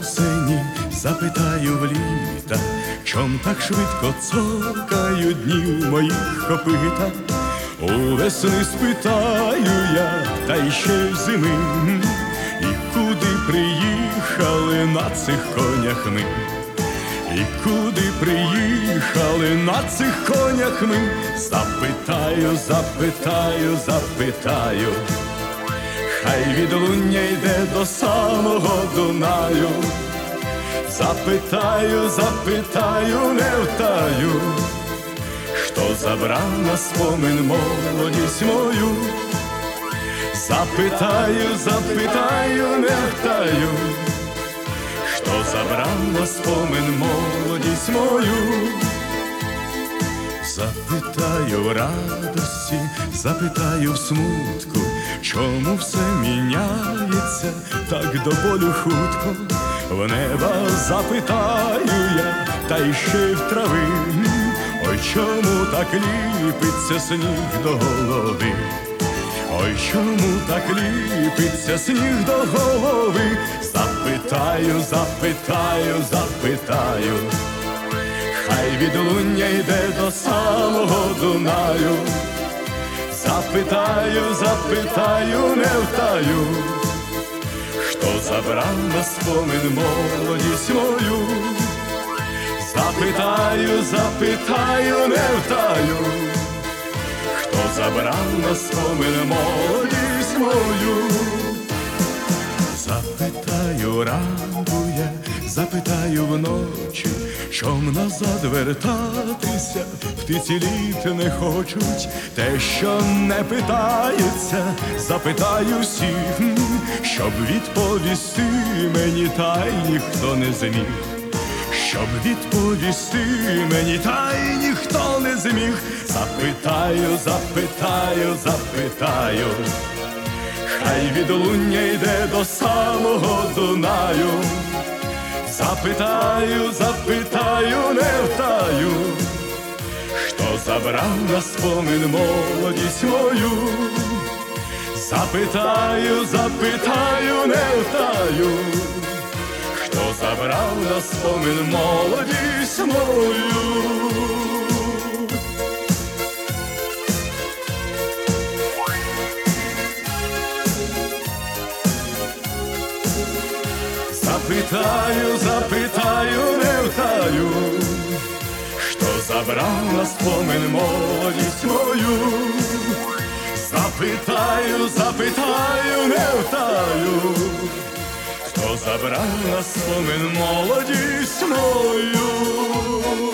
осені, запитаю в літа, чом так швидко цокають дні моїх копита. У весни спитаю я, та й ще й зими, і куди приїхали на цих конях ми. І куди приїхали на цих конях ми? Запитаю, запитаю, запитаю, хай відлуння йде до самого Дунаю. Запитаю, запитаю, не втаю, що забрав на спомин молодість мою. Запитаю, запитаю, не втаю, що забрав на спомин молодість мою. Запитаю в радості, запитаю в смутку, чому все міняється так до болю хутко. В неба запитаю я, та й ще в трави. Ой, чому так ліпиться сніг до голови? Ой, чому так ліпиться сніг до голови? Запитаю, запитаю, запитаю, хай відлуння йде до самого Дунаю. Запитаю, запитаю, не втаю, що забрав на спомин молодість мою. Запитаю, запитаю, не втаю, хто забрав на спомин молодість мою. Запитаю ранку я, запитаю вночі, чом назад вертатися, птиці літ не хочуть, те, що не питається, запитаю всіх, щоб відповісти мені, та й ніхто не зміг. Щоб відповісти мені, та й ніхто не зміг. Запитаю, запитаю, запитаю, хай відлуння йде до самого Дунаю. Запитаю, запитаю, не втаю, що забрав на спомин молодість мою. Запитаю, запитаю, не втаю, Що забрав на спомин молодість мою. Запитаю, запитаю, не втаю, що забрав на спомин молодість мою. Запитаю, запитаю, не втаю, хто забрав на спомин молодість мою.